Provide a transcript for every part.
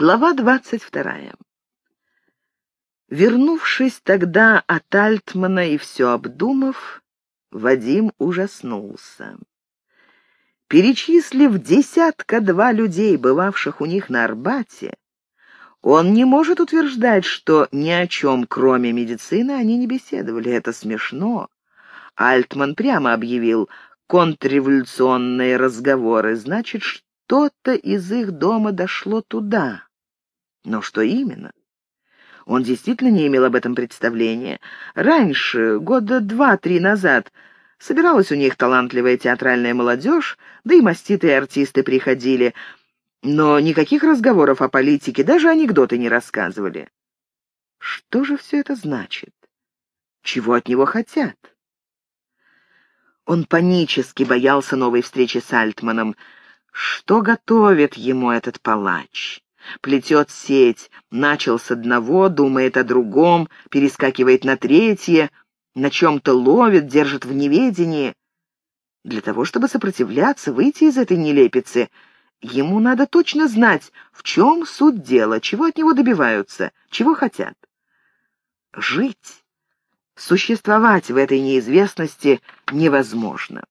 Глава двадцать вторая. Вернувшись тогда от Альтмана и все обдумав, Вадим ужаснулся. Перечислив десятка-два людей, бывавших у них на Арбате, он не может утверждать, что ни о чем, кроме медицины, они не беседовали. Это смешно. Альтман прямо объявил контрреволюционные разговоры. Значит, что-то из их дома дошло туда. Но что именно? Он действительно не имел об этом представления. Раньше, года два-три назад, собиралась у них талантливая театральная молодежь, да и маститые артисты приходили, но никаких разговоров о политике, даже анекдоты не рассказывали. Что же все это значит? Чего от него хотят? Он панически боялся новой встречи с Альтманом. Что готовит ему этот палач? Плетет сеть, начал с одного, думает о другом, перескакивает на третье, на чем-то ловит, держит в неведении. Для того, чтобы сопротивляться, выйти из этой нелепицы, ему надо точно знать, в чем суть дела, чего от него добиваются, чего хотят. Жить, существовать в этой неизвестности невозможно.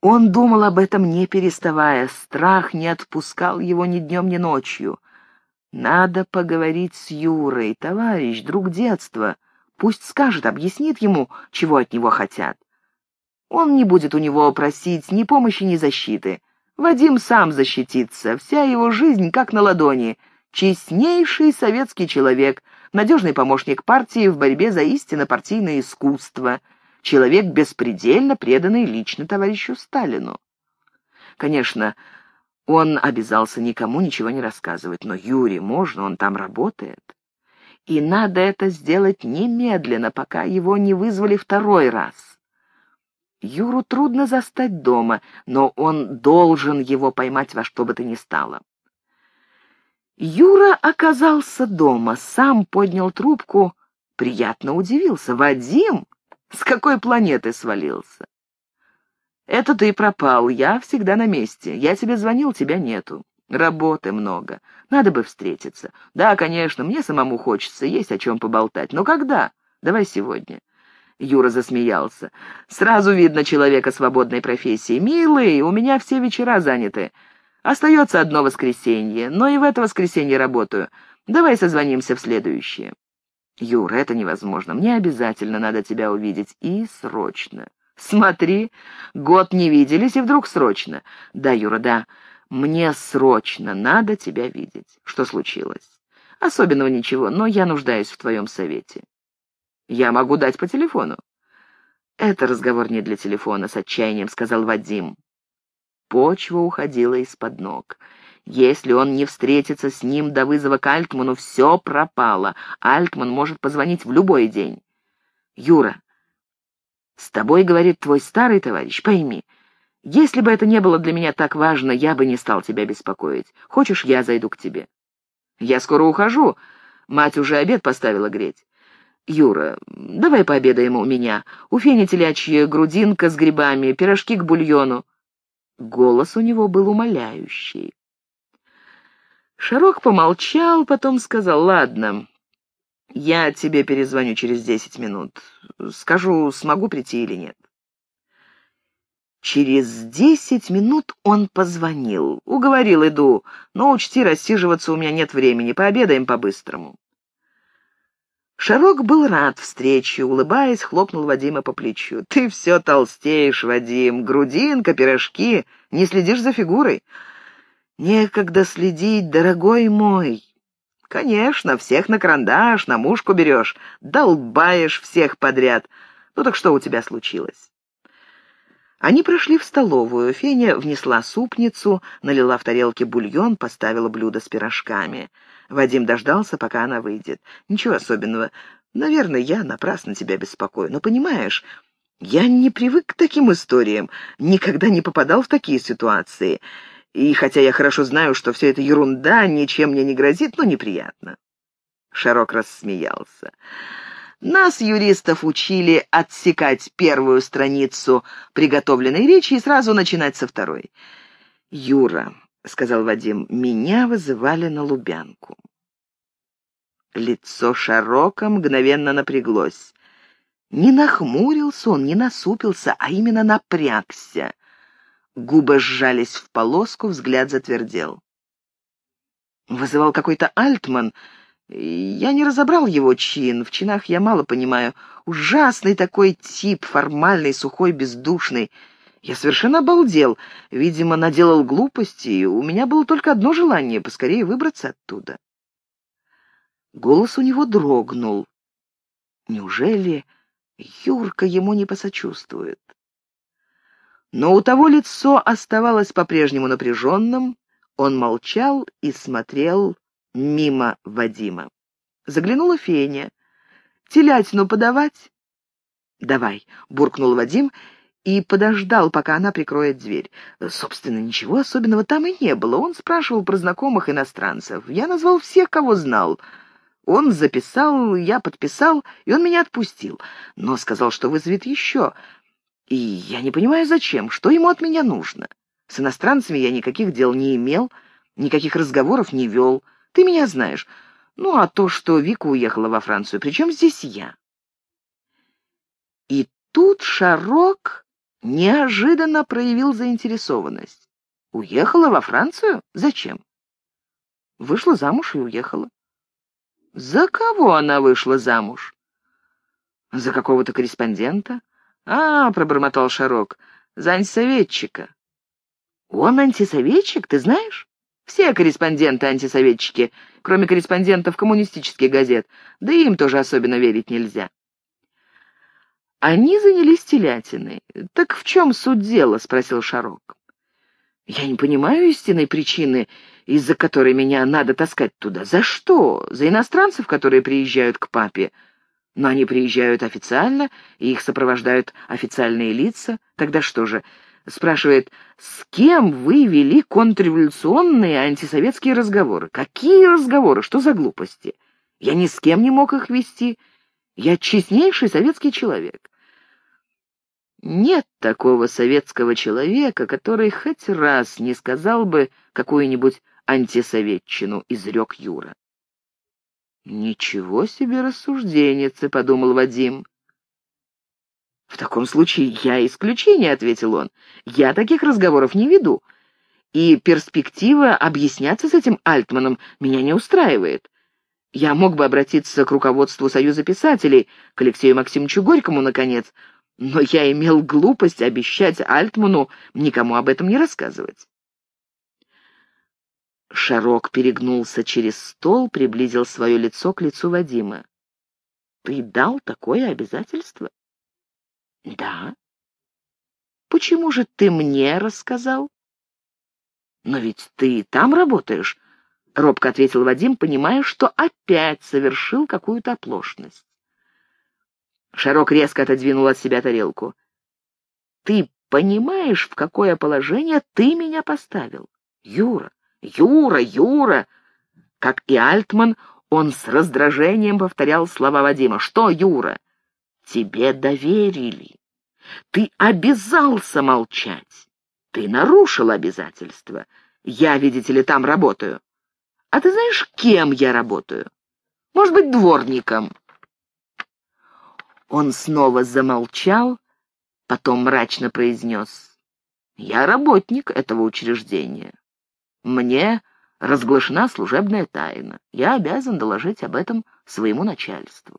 Он думал об этом не переставая, страх не отпускал его ни днем, ни ночью. Надо поговорить с Юрой, товарищ, друг детства. Пусть скажет, объяснит ему, чего от него хотят. Он не будет у него просить ни помощи, ни защиты. Вадим сам защитится, вся его жизнь как на ладони. Честнейший советский человек, надежный помощник партии в борьбе за истинно партийное искусство — человек беспредельно преданный лично товарищу Сталину. Конечно, он обязался никому ничего не рассказывать, но Юре можно, он там работает. И надо это сделать немедленно, пока его не вызвали второй раз. Юру трудно застать дома, но он должен его поймать во что бы то ни стало. Юра оказался дома, сам поднял трубку, приятно удивился. «Вадим, с какой планеты свалился? Это ты пропал, я всегда на месте. Я тебе звонил, тебя нету. Работы много. Надо бы встретиться. Да, конечно, мне самому хочется, есть о чем поболтать. Но когда? Давай сегодня. Юра засмеялся. «Сразу видно человека свободной профессии. Милый, у меня все вечера заняты. Остается одно воскресенье, но и в это воскресенье работаю. Давай созвонимся в следующее». «Юра, это невозможно. Мне обязательно надо тебя увидеть. И срочно. Смотри, год не виделись, и вдруг срочно. Да, Юра, да, мне срочно надо тебя видеть. Что случилось? Особенного ничего, но я нуждаюсь в твоем совете. Я могу дать по телефону. Это разговор не для телефона, с отчаянием сказал Вадим. Почва уходила из-под ног. Если он не встретится с ним до вызова к Альтману, все пропало. Альтман может позвонить в любой день. Юра, с тобой говорит твой старый товарищ, пойми, если бы это не было для меня так важно, я бы не стал тебя беспокоить. Хочешь, я зайду к тебе? Я скоро ухожу. Мать уже обед поставила греть. Юра, давай пообедаем у меня. У Фени телячья грудинка с грибами, пирожки к бульону. Голос у него был умоляющий. Шарок помолчал, потом сказал, «Ладно, я тебе перезвоню через десять минут. Скажу, смогу прийти или нет». Через десять минут он позвонил. Уговорил, иду, но учти, рассиживаться у меня нет времени, пообедаем по-быстрому. Шарок был рад встрече, улыбаясь, хлопнул Вадима по плечу. «Ты все толстеешь, Вадим, грудинка, пирожки, не следишь за фигурой. Некогда следить, дорогой мой. Конечно, всех на карандаш, на мушку берешь, долбаешь всех подряд. Ну так что у тебя случилось? Они прошли в столовую. Феня внесла супницу, налила в тарелки бульон, поставила блюдо с пирожками. Вадим дождался, пока она выйдет. Ничего особенного. Наверное, я напрасно тебя беспокою. Но понимаешь, я не привык к таким историям, никогда не попадал в такие ситуации. И хотя я хорошо знаю, что все это ерунда, ничем мне не грозит, но неприятно. Шарок рассмеялся. Нас, юристов, учили отсекать первую страницу приготовленной речи и сразу начинать со второй. Юра, — сказал Вадим, — меня вызывали на Лубянку. Лицо Шарока мгновенно напряглось. Не нахмурился он, не насупился, а именно напрягся. Губы сжались в полоску, взгляд затвердел. Вызывал какой-то Альтман. Я не разобрал его чин, в чинах я мало понимаю. Ужасный такой тип, формальный, сухой, бездушный. Я совершенно обалдел. Видимо, наделал глупости, и у меня было только одно желание — поскорее выбраться оттуда. Голос у него дрогнул. Неужели Юрка ему не посочувствует? Но у того лицо оставалось по-прежнему напряженным, он молчал и смотрел мимо Вадима. Заглянула Феня. «Телятину подавать?» «Давай», — буркнул Вадим и подождал, пока она прикроет дверь. Собственно, ничего особенного там и не было. Он спрашивал про знакомых иностранцев. Я назвал всех, кого знал. Он записал, я подписал, и он меня отпустил. Но сказал, что вызовет еще. И я не понимаю, зачем, что ему от меня нужно. С иностранцами я никаких дел не имел, никаких разговоров не вел. Ты меня знаешь. Ну, а то, что Вика уехала во Францию, причем здесь я? И тут Шарок неожиданно проявил заинтересованность. Уехала во Францию? Зачем? Вышла замуж и уехала. За кого она вышла замуж? За какого-то корреспондента? А, пробормотал Шарок, за антисоветчика. Он антисоветчик, ты знаешь? Все корреспонденты антисоветчики, кроме корреспондентов коммунистических газет, да им тоже особенно верить нельзя. Они занялись телятиной. Так в чем суть дела? спросил Шарок. Я не понимаю истинной причины, из-за которой меня надо таскать туда. За что? За иностранцев, которые приезжают к папе? Но они приезжают официально, и их сопровождают официальные лица. Тогда что же? Спрашивает, с кем вы вели контрреволюционные антисоветские разговоры? Какие разговоры? Что за глупости? Я ни с кем не мог их вести. Я честнейший советский человек. Нет такого советского человека, который хоть раз не сказал бы какую-нибудь антисоветчину, изрек Юра. «Ничего себе рассужденец», — подумал Вадим. «В таком случае я исключение», — ответил он. «Я таких разговоров не веду. И перспектива объясняться с этим Альтманом меня не устраивает. Я мог бы обратиться к руководству Союза писателей, к Алексею Максимовичу Горькому, наконец, но я имел глупость обещать Альтману никому об этом не рассказывать». Шарок перегнулся через стол, приблизил свое лицо к лицу Вадима. «Ты дал такое обязательство?» «Да». «Почему же ты мне рассказал?» «Но ведь ты там работаешь», — робко ответил Вадим, понимая, что опять совершил какую-то оплошность. Шарок резко отодвинул от себя тарелку. «Ты понимаешь, в какое положение ты меня поставил? Юра, Юра, Юра!» Как и Альтман, он с раздражением повторял слова Вадима. «Что, Юра? Тебе доверили. Ты обязался молчать. Ты нарушил обязательства. Я, видите ли, там работаю. А ты знаешь, кем я работаю? Может быть, дворником?» Он снова замолчал, потом мрачно произнес. «Я работник этого учреждения. Мне разглашена служебная тайна. Я обязан доложить об этом своему начальству».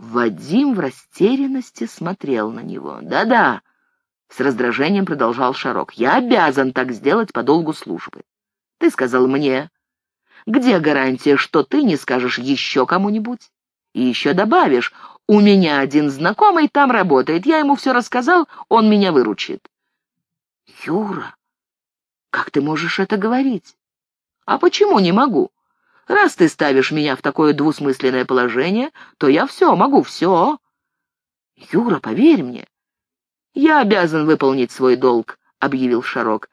Вадим в растерянности смотрел на него. «Да-да», — с раздражением продолжал Шарок, — «я обязан так сделать по долгу службы. Ты сказал мне. Где гарантия, что ты не скажешь еще кому-нибудь? И еще добавишь, у меня один знакомый там работает, я ему все рассказал, он меня выручит». «Юра, как ты можешь это говорить?» «А почему не могу?» Раз ты ставишь меня в такое двусмысленное положение, то я все, могу все. Юра, поверь мне. Я обязан выполнить свой долг, объявил Шарок.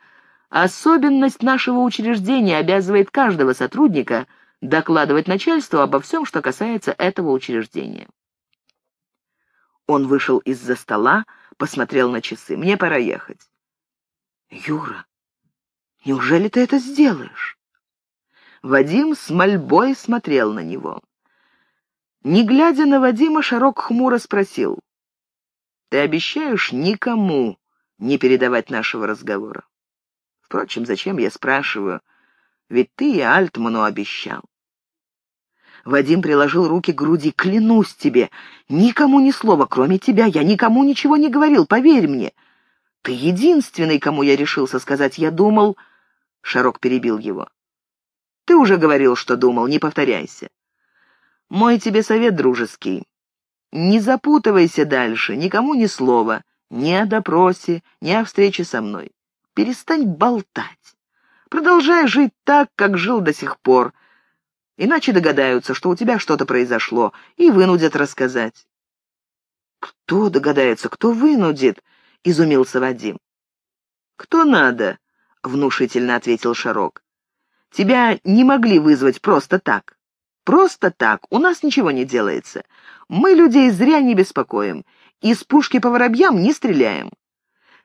Особенность нашего учреждения обязывает каждого сотрудника докладывать начальству обо всем, что касается этого учреждения. Он вышел из-за стола, посмотрел на часы. «Мне пора ехать». «Юра, Неужели ты это сделаешь?» Вадим с мольбой смотрел на него. Не глядя на Вадима, Шарок хмуро спросил. «Ты обещаешь никому не передавать нашего разговора?» «Впрочем, зачем я спрашиваю? Ведь ты и Альтману обещал». Вадим приложил руки к груди. «Клянусь тебе, никому ни слова, кроме тебя. Я никому ничего не говорил, поверь мне. Ты единственный, кому я решился сказать. Я думал...» Шарок перебил его. «Ты уже говорил, что думал, не повторяйся. Мой тебе совет дружеский. Не запутывайся дальше, никому ни слова, ни о допросе, ни о встрече со мной. Перестань болтать. Продолжай жить так, как жил до сих пор, Иначе догадаются, что у тебя что-то произошло, и вынудят рассказать. «Кто догадается, кто вынудит?» — изумился Вадим. «Кто надо?» — внушительно ответил Шарок. «Тебя не могли вызвать просто так. Просто так у нас ничего не делается. Мы людей зря не беспокоим, из пушки по воробьям не стреляем.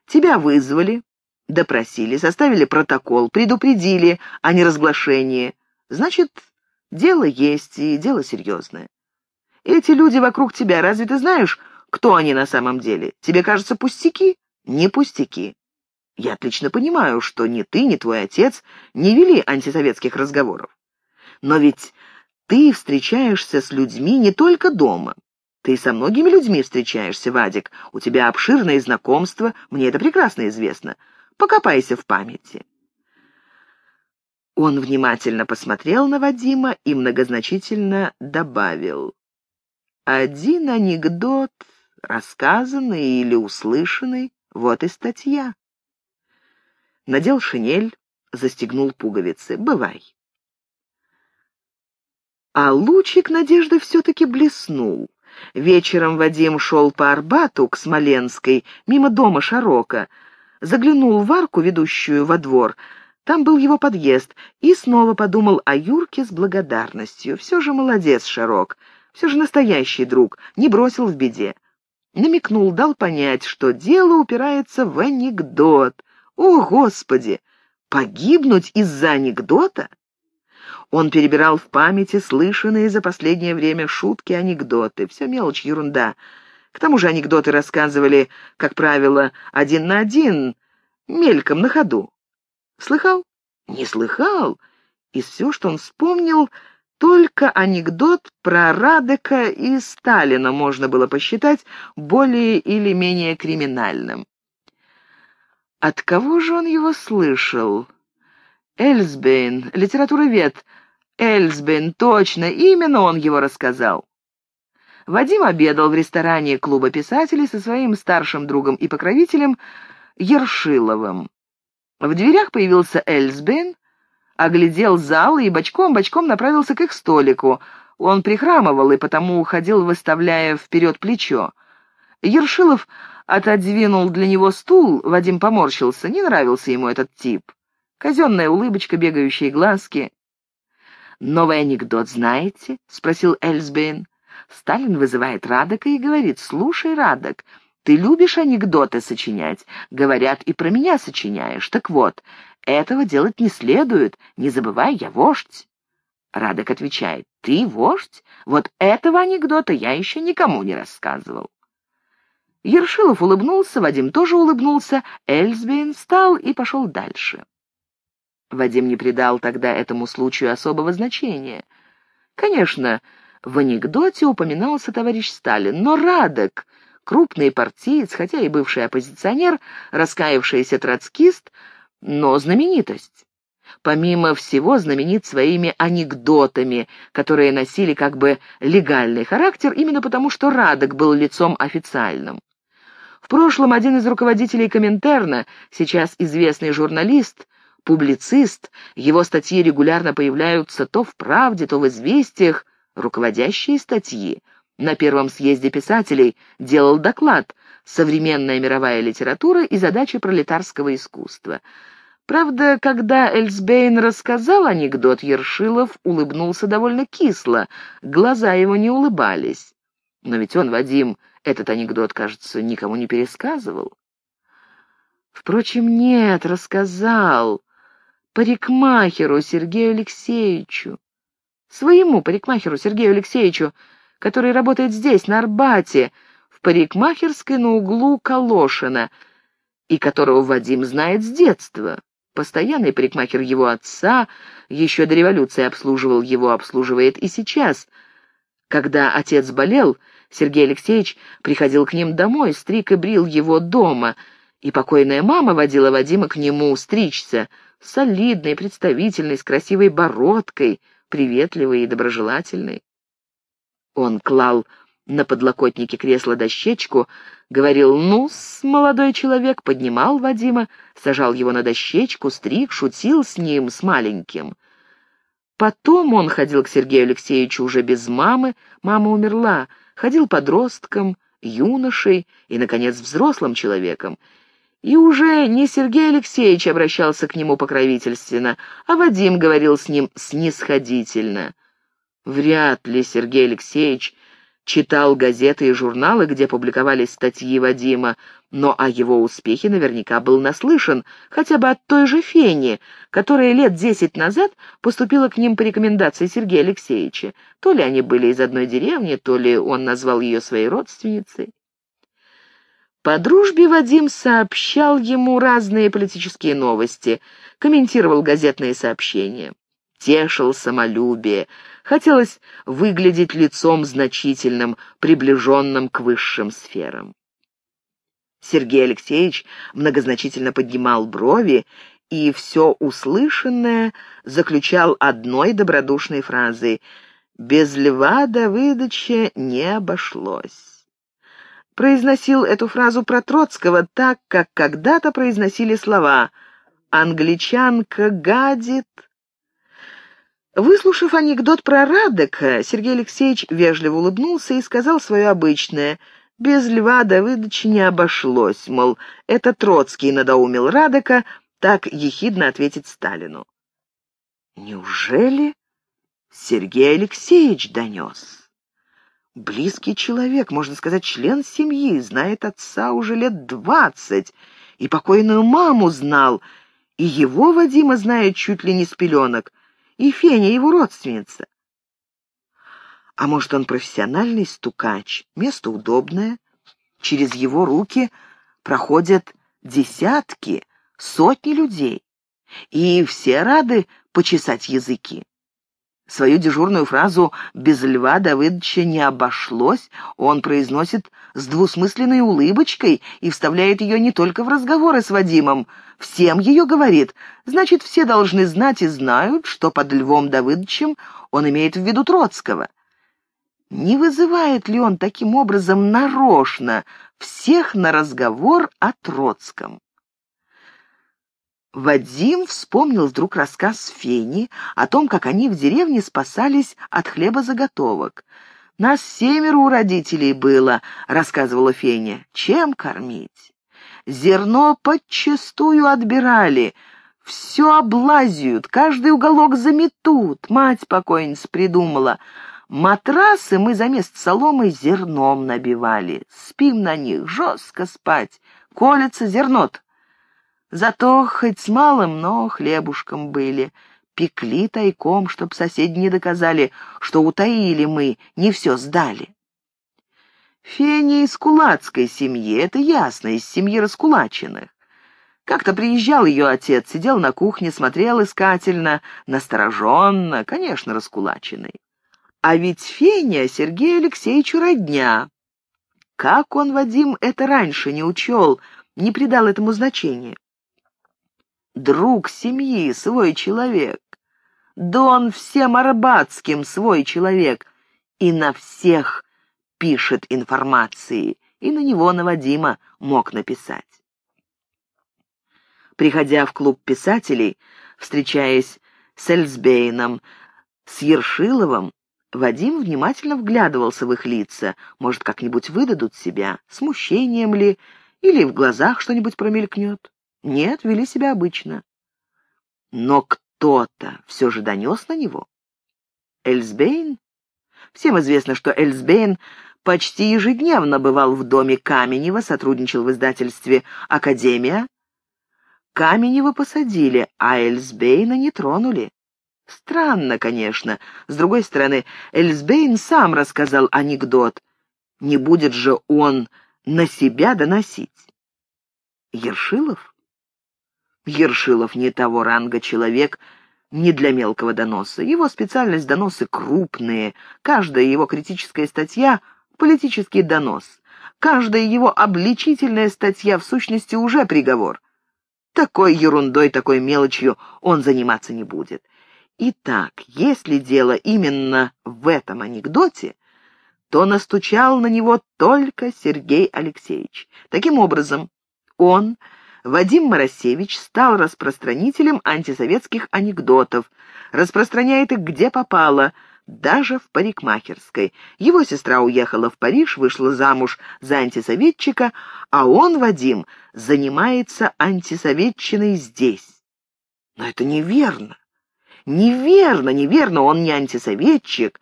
Тебя вызвали, допросили, составили протокол, предупредили о неразглашении. Значит, Дело есть, и дело серьезное. Эти люди вокруг тебя, разве ты знаешь, кто они на самом деле? Тебе кажется пустяки? Не пустяки. Я отлично понимаю, что ни ты, ни твой отец не вели антисоветских разговоров. Но ведь ты встречаешься с людьми не только дома. Ты со многими людьми встречаешься, Вадик. У тебя обширные знакомства, мне это прекрасно известно. Покопайся в памяти. Он внимательно посмотрел на Вадима и многозначительно добавил. «Один анекдот, рассказанный или услышанный, вот и статья». Надел шинель, застегнул пуговицы. «Бывай». А лучик надежды все-таки блеснул. Вечером Вадим шел по Арбату к Смоленской, мимо дома Шарока, заглянул в арку, ведущую во двор — там был его подъезд, и снова подумал о Юрке с благодарностью. Все же молодец, Шарок, все же настоящий друг, не бросил в беде. Намекнул, дал понять, что дело упирается в анекдот. О, Господи! Погибнуть из-за анекдота? Он перебирал в памяти слышанные за последнее время шутки, анекдоты. Все мелочь, ерунда. К тому же анекдоты рассказывали, как правило, один на один, мельком, на ходу. Слыхал? Не слыхал. И все, что он вспомнил, только анекдот про Радека и Сталина можно было посчитать более или менее криминальным. От кого же он его слышал? Эльсбейн, литературовед. Эльсбейн, точно, именно он его рассказал. Вадим обедал в ресторане клуба писателей со своим старшим другом и покровителем Ершиловым. В дверях появился Эльсбен, оглядел зал и бочком-бочком направился к их столику. Он прихрамывал и потому уходил, выставляя вперед плечо. Ершилов отодвинул для него стул, Вадим поморщился, не нравился ему этот тип. Казенная улыбочка, бегающие глазки. «Новый анекдот знаете?» — спросил Эльсбейн. Сталин вызывает Радока и говорит, «Слушай, Радок, ты любишь анекдоты сочинять? Говорят, и про меня сочиняешь. Так вот, этого делать не следует. Не забывай, я вождь. Радок отвечает, ты вождь? Вот этого анекдота я еще никому не рассказывал. Ершилов улыбнулся, Вадим тоже улыбнулся, Эльсбейн встал и пошел дальше. Вадим не придал тогда этому случаю особого значения. Конечно, в анекдоте упоминался товарищ Сталин, но Радок крупный партиец, хотя и бывший оппозиционер, раскаявшийся троцкист, но знаменитость. Помимо всего, знаменит своими анекдотами, которые носили как бы легальный характер, именно потому что Радок был лицом официальным. В прошлом один из руководителей Коминтерна, сейчас известный журналист, публицист, его статьи регулярно появляются то в «Правде», то в «Известиях», руководящие статьи, на первом съезде писателей делал доклад «Современная мировая литература и задачи пролетарского искусства». Правда, когда Эльсбейн рассказал анекдот, Ершилов улыбнулся довольно кисло, глаза его не улыбались. Но ведь он, Вадим, этот анекдот, кажется, никому не пересказывал. Впрочем, нет, рассказал. парикмахеру Сергею Алексеевичу. Своему парикмахеру Сергею Алексеевичу, который работает здесь, на Арбате, в парикмахерской на углу Калошина, и которого Вадим знает с детства. Постоянный парикмахер его отца, еще до революции обслуживал его, обслуживает и сейчас. Когда отец болел, Сергей Алексеевич приходил к ним домой, стриг и брил его дома, и покойная мама водила Вадима к нему стричься, солидной, представительной, с красивой бородкой, приветливой и доброжелательной. Он клал на подлокотнике кресла дощечку, говорил ну с молодой человек, поднимал Вадима, сажал его на дощечку, стриг, шутил с ним, с маленьким. Потом он ходил к Сергею Алексеевичу уже без мамы, мама умерла, ходил подростком, юношей и, наконец, взрослым человеком. И уже не Сергей Алексеевич обращался к нему покровительственно, а Вадим говорил с ним снисходительно. Вряд ли Сергей Алексеевич читал газеты и журналы, где публиковались статьи Вадима, но о его успехе наверняка был наслышан, хотя бы от той же Фени, которая лет десять назад поступила к ним по рекомендации Сергея Алексеевича. То ли они были из одной деревни, то ли он назвал ее своей родственницей. По дружбе Вадим сообщал ему разные политические новости, комментировал газетные сообщения тешил самолюбие. Хотелось выглядеть лицом значительным, приближенным к высшим сферам. Сергей Алексеевич многозначительно поднимал брови и все услышанное заключал одной добродушной фразой «Без Льва Давыдовича не обошлось». Произносил эту фразу про Троцкого так, как когда-то произносили слова «Англичанка гадит», Выслушав анекдот про Радека, Сергей Алексеевич вежливо улыбнулся и сказал свое обычное. Без Льва Давыдовича не обошлось, мол, это Троцкий надоумил Радека так ехидно ответить Сталину. Неужели Сергей Алексеевич донес? Близкий человек, можно сказать, член семьи, знает отца уже лет двадцать, и покойную маму знал, и его Вадима знает чуть ли не с пеленок — и Феня его родственница. А может, он профессиональный стукач, место удобное, через его руки проходят десятки, сотни людей, и все рады почесать языки. Свою дежурную фразу «без Льва Давыдовича не обошлось» он произносит с двусмысленной улыбочкой и вставляет ее не только в разговоры с Вадимом. Всем ее говорит. Значит, все должны знать и знают, что под Львом Давыдовичем он имеет в виду Троцкого. Не вызывает ли он таким образом нарочно всех на разговор о Троцком? Вадим вспомнил вдруг рассказ Фени о том, как они в деревне спасались от хлебозаготовок. «Нас семеро у родителей было», — рассказывала Феня. «Чем кормить? Зерно подчистую отбирали, все облазят, каждый уголок заметут. Мать покойница придумала. Матрасы мы за место соломы зерном набивали. Спим на них, жестко спать. Колется зернот, Зато хоть с малым, но хлебушком были. Пекли тайком, чтоб соседи не доказали, что утаили мы, не все сдали. Феня из кулацкой семьи, это ясно, из семьи раскулаченных. Как-то приезжал ее отец, сидел на кухне, смотрел искательно, настороженно, конечно, раскулаченный. А ведь Феня Сергею Алексеевичу родня. Как он, Вадим, это раньше не учел, не придал этому значения? Друг семьи, свой человек. Дон всем арбатским свой человек. И на всех пишет информации, и на него, на Вадима, мог написать. Приходя в клуб писателей, встречаясь с Эльсбейном, с Ершиловым, Вадим внимательно вглядывался в их лица, может, как-нибудь выдадут себя, смущением ли, или в глазах что-нибудь промелькнет. Нет, вели себя обычно. Но кто-то все же донес на него. Эльсбейн? Всем известно, что Эльсбейн почти ежедневно бывал в доме Каменева, сотрудничал в издательстве «Академия». Каменева посадили, а Эльсбейна не тронули. Странно, конечно. С другой стороны, Эльсбейн сам рассказал анекдот. Не будет же он на себя доносить. Ершилов? Ершилов не того ранга человек, не для мелкого доноса. Его специальность доносы крупные. Каждая его критическая статья — политический донос. Каждая его обличительная статья в сущности уже приговор. Такой ерундой, такой мелочью он заниматься не будет. Итак, если дело именно в этом анекдоте, то настучал на него только Сергей Алексеевич. Таким образом, он, Вадим Моросевич, стал распространителем антисоветских анекдотов, распространяет их где попало, даже в парикмахерской. Его сестра уехала в Париж, вышла замуж за антисоветчика, а он, Вадим, занимается антисоветчиной здесь. Но это неверно. Неверно, неверно, он не антисоветчик.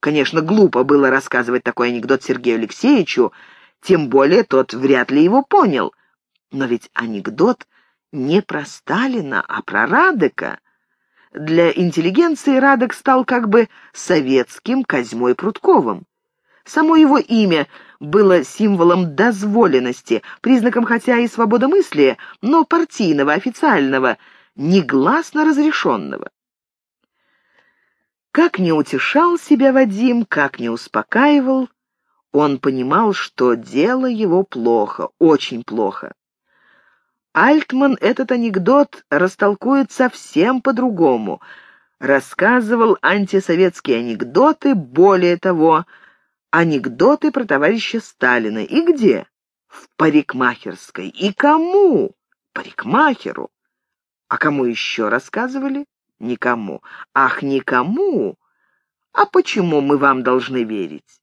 Конечно, глупо было рассказывать такой анекдот Сергею Алексеевичу, тем более тот вряд ли его понял. Но ведь анекдот не про Сталина, а про Радека. Для интеллигенции Радек стал как бы советским Козьмой Прудковым. Само его имя было символом дозволенности, признаком хотя и свободомыслия, но партийного, официального, негласно разрешенного. Как не утешал себя Вадим, как не успокаивал, он понимал, что дело его плохо, очень плохо. Альтман этот анекдот растолкует совсем по-другому. Рассказывал антисоветские анекдоты, более того, анекдоты про товарища Сталина. И где? В парикмахерской. И кому? Парикмахеру. А кому еще рассказывали? Никому. Ах, никому? А почему мы вам должны верить?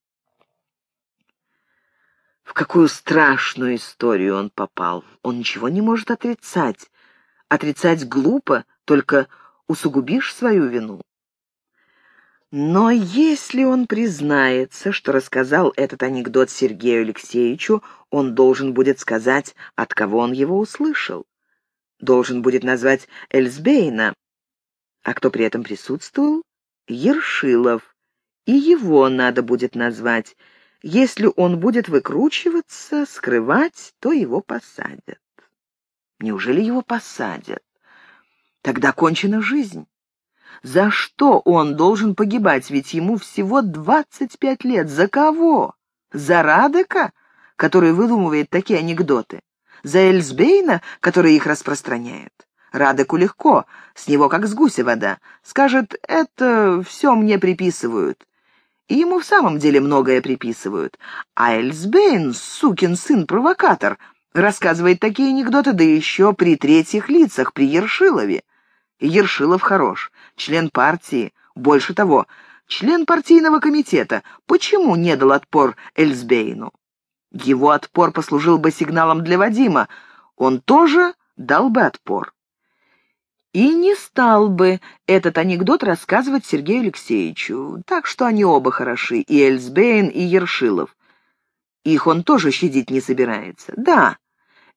В какую страшную историю он попал. Он ничего не может отрицать. Отрицать глупо, только усугубишь свою вину. Но если он признается, что рассказал этот анекдот Сергею Алексеевичу, он должен будет сказать, от кого он его услышал. Должен будет назвать Эльсбейна, а кто при этом присутствовал? Ершилов. И его надо будет назвать. Если он будет выкручиваться, скрывать, то его посадят. Неужели его посадят? Тогда кончена жизнь. За что он должен погибать? Ведь ему всего двадцать пять лет. За кого? За Радека, который выдумывает такие анекдоты? За Эльсбейна, который их распространяет? Радеку легко, с него как с гуся вода. Скажет, это все мне приписывают. И ему в самом деле многое приписывают. А Эльсбейн, сукин сын-провокатор, рассказывает такие анекдоты, да еще при третьих лицах, при Ершилове. Ершилов хорош, член партии, больше того, член партийного комитета. Почему не дал отпор Эльсбейну? Его отпор послужил бы сигналом для Вадима. Он тоже дал бы отпор. И не стал бы этот анекдот рассказывать Сергею Алексеевичу, так что они оба хороши, и Эльсбейн, и Ершилов. Их он тоже щадить не собирается. Да,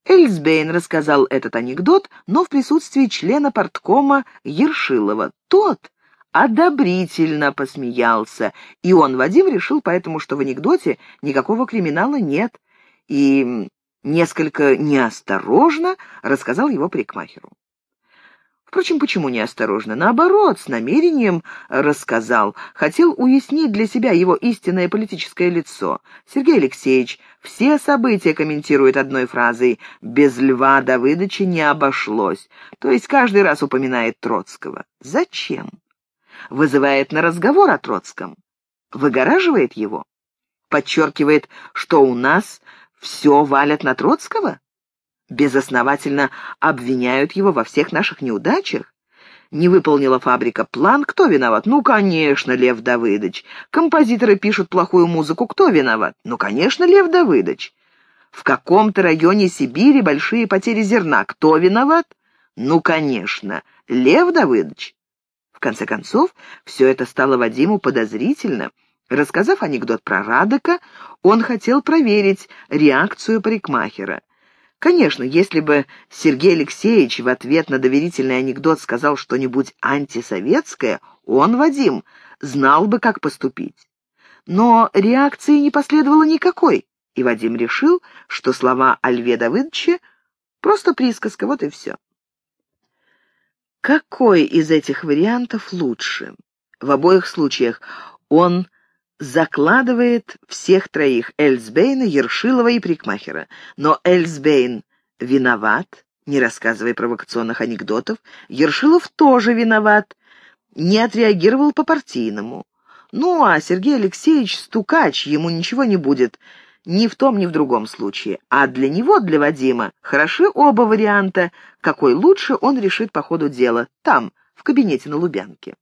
Эльсбейн рассказал этот анекдот, но в присутствии члена порткома Ершилова. Тот одобрительно посмеялся, и он, Вадим, решил поэтому, что в анекдоте никакого криминала нет, и несколько неосторожно рассказал его парикмахеру. Впрочем, почему неосторожно? Наоборот, с намерением рассказал. Хотел уяснить для себя его истинное политическое лицо. Сергей Алексеевич все события комментирует одной фразой «без Льва Давыдовича не обошлось», то есть каждый раз упоминает Троцкого. Зачем? Вызывает на разговор о Троцком. Выгораживает его. Подчеркивает, что у нас все валят на Троцкого? Безосновательно обвиняют его во всех наших неудачах? Не выполнила фабрика план, кто виноват? Ну, конечно, Лев Давыдович. Композиторы пишут плохую музыку, кто виноват? Ну, конечно, Лев Давыдович. В каком-то районе Сибири большие потери зерна, кто виноват? Ну, конечно, Лев Давыдович. В конце концов, все это стало Вадиму подозрительно. Рассказав анекдот про Радека, он хотел проверить реакцию парикмахера. Конечно, если бы Сергей Алексеевич в ответ на доверительный анекдот сказал что-нибудь антисоветское, он, Вадим, знал бы, как поступить. Но реакции не последовало никакой, и Вадим решил, что слова Альве Давыдовича просто присказка, вот и все. Какой из этих вариантов лучше? В обоих случаях он закладывает всех троих — Эльсбейна, Ершилова и Прикмахера. Но Эльсбейн виноват, не рассказывая провокационных анекдотов. Ершилов тоже виноват, не отреагировал по-партийному. Ну, а Сергей Алексеевич стукач, ему ничего не будет ни в том, ни в другом случае. А для него, для Вадима, хороши оба варианта. Какой лучше, он решит по ходу дела, там, в кабинете на Лубянке.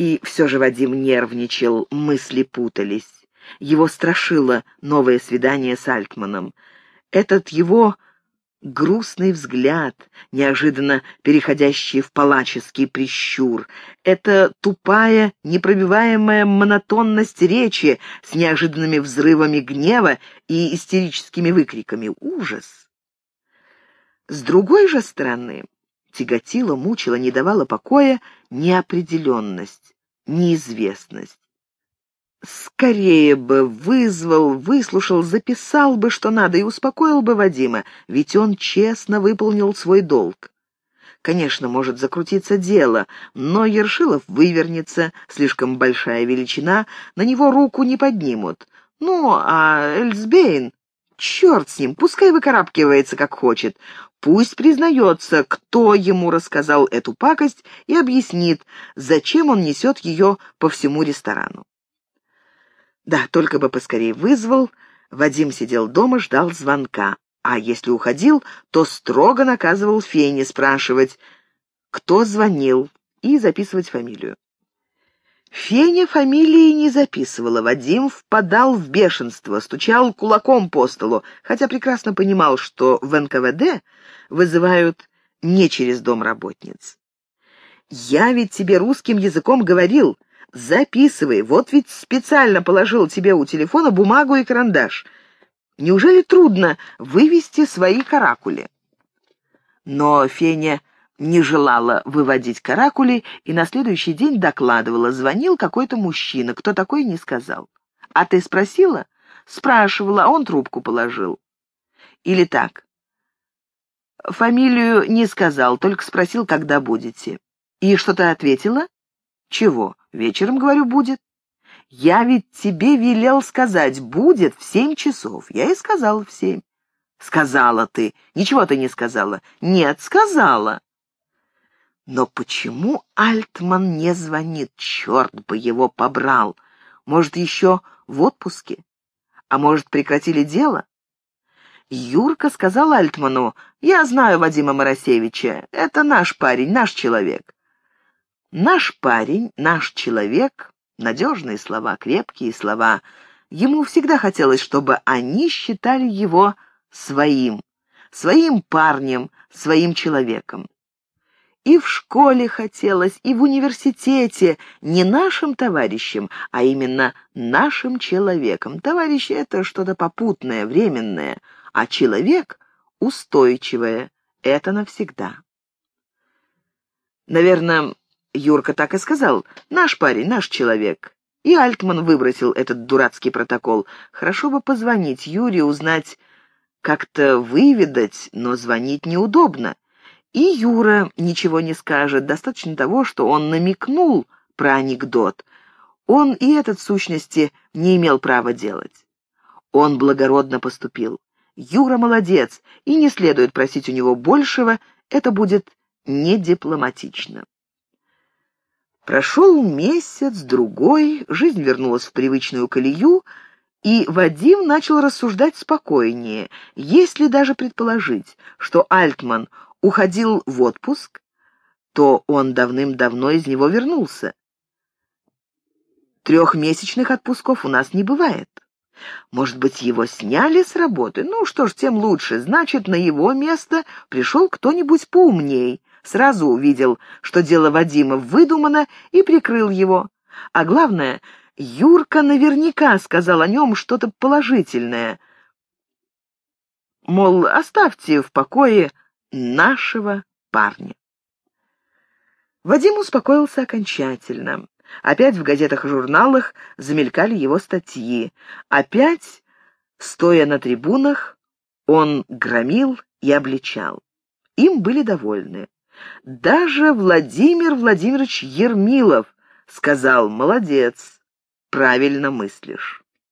И все же Вадим нервничал, мысли путались. Его страшило новое свидание с Альтманом. Этот его грустный взгляд, неожиданно переходящий в палаческий прищур, эта тупая, непробиваемая монотонность речи с неожиданными взрывами гнева и истерическими выкриками. Ужас! С другой же стороны, тяготила, мучила, не давала покоя неопределенность, неизвестность. Скорее бы вызвал, выслушал, записал бы, что надо, и успокоил бы Вадима, ведь он честно выполнил свой долг. Конечно, может закрутиться дело, но Ершилов вывернется, слишком большая величина, на него руку не поднимут. Ну, а Эльсбейн, черт с ним, пускай выкарабкивается как хочет. Пусть признается, кто ему рассказал эту пакость и объяснит, зачем он несет ее по всему ресторану. Да, только бы поскорее вызвал. Вадим сидел дома, ждал звонка. А если уходил, то строго наказывал Фене спрашивать, кто звонил, и записывать фамилию. Феня фамилии не записывала. Вадим впадал в бешенство, стучал кулаком по столу, хотя прекрасно понимал, что в НКВД вызывают не через дом работниц. «Я ведь тебе русским языком говорил. Записывай. Вот ведь специально положил тебе у телефона бумагу и карандаш. Неужели трудно вывести свои каракули?» Но Феня не желала выводить каракули и на следующий день докладывала. Звонил какой-то мужчина, кто такой, не сказал. «А ты спросила?» «Спрашивала, а он трубку положил». Или так. «Фамилию не сказал, только спросил, когда будете». «И что ты ответила?» «Чего? Вечером, говорю, будет». «Я ведь тебе велел сказать, будет в семь часов». Я и сказала в семь. «Сказала ты. Ничего ты не сказала». «Нет, сказала». Но почему Альтман не звонит? Черт бы его побрал! Может, еще в отпуске? А может, прекратили дело? Юрка сказал Альтману, «Я знаю Вадима Моросевича. Это наш парень, наш человек». «Наш парень, наш человек» — надежные слова, крепкие слова. Ему всегда хотелось, чтобы они считали его своим, своим парнем, своим человеком. И в школе хотелось, и в университете, не нашим товарищем, а именно нашим человеком. Товарищ — это что-то попутное, временное, а человек — устойчивое, это навсегда. Наверное, Юрка так и сказал, наш парень, наш человек. И Альтман выбросил этот дурацкий протокол. Хорошо бы позвонить Юре, узнать, как-то выведать, но звонить неудобно. И Юра ничего не скажет, достаточно того, что он намекнул про анекдот. Он и этот, в сущности, не имел права делать. Он благородно поступил. Юра молодец, и не следует просить у него большего, это будет недипломатично. Прошел месяц, другой, жизнь вернулась в привычную колею, и Вадим начал рассуждать спокойнее, если даже предположить, что Альтман уходил в отпуск, то он давным-давно из него вернулся. Трехмесячных отпусков у нас не бывает. Может быть, его сняли с работы? Ну что ж, тем лучше. Значит, на его место пришел кто-нибудь поумней. Сразу увидел, что дело Вадима выдумано, и прикрыл его. А главное, Юрка наверняка сказал о нем что-то положительное — Мол, оставьте в покое нашего парня. Вадим успокоился окончательно. Опять в газетах и журналах замелькали его статьи. Опять, стоя на трибунах, он громил и обличал. Им были довольны. Даже Владимир Владимирович Ермилов сказал «Молодец, правильно мыслишь».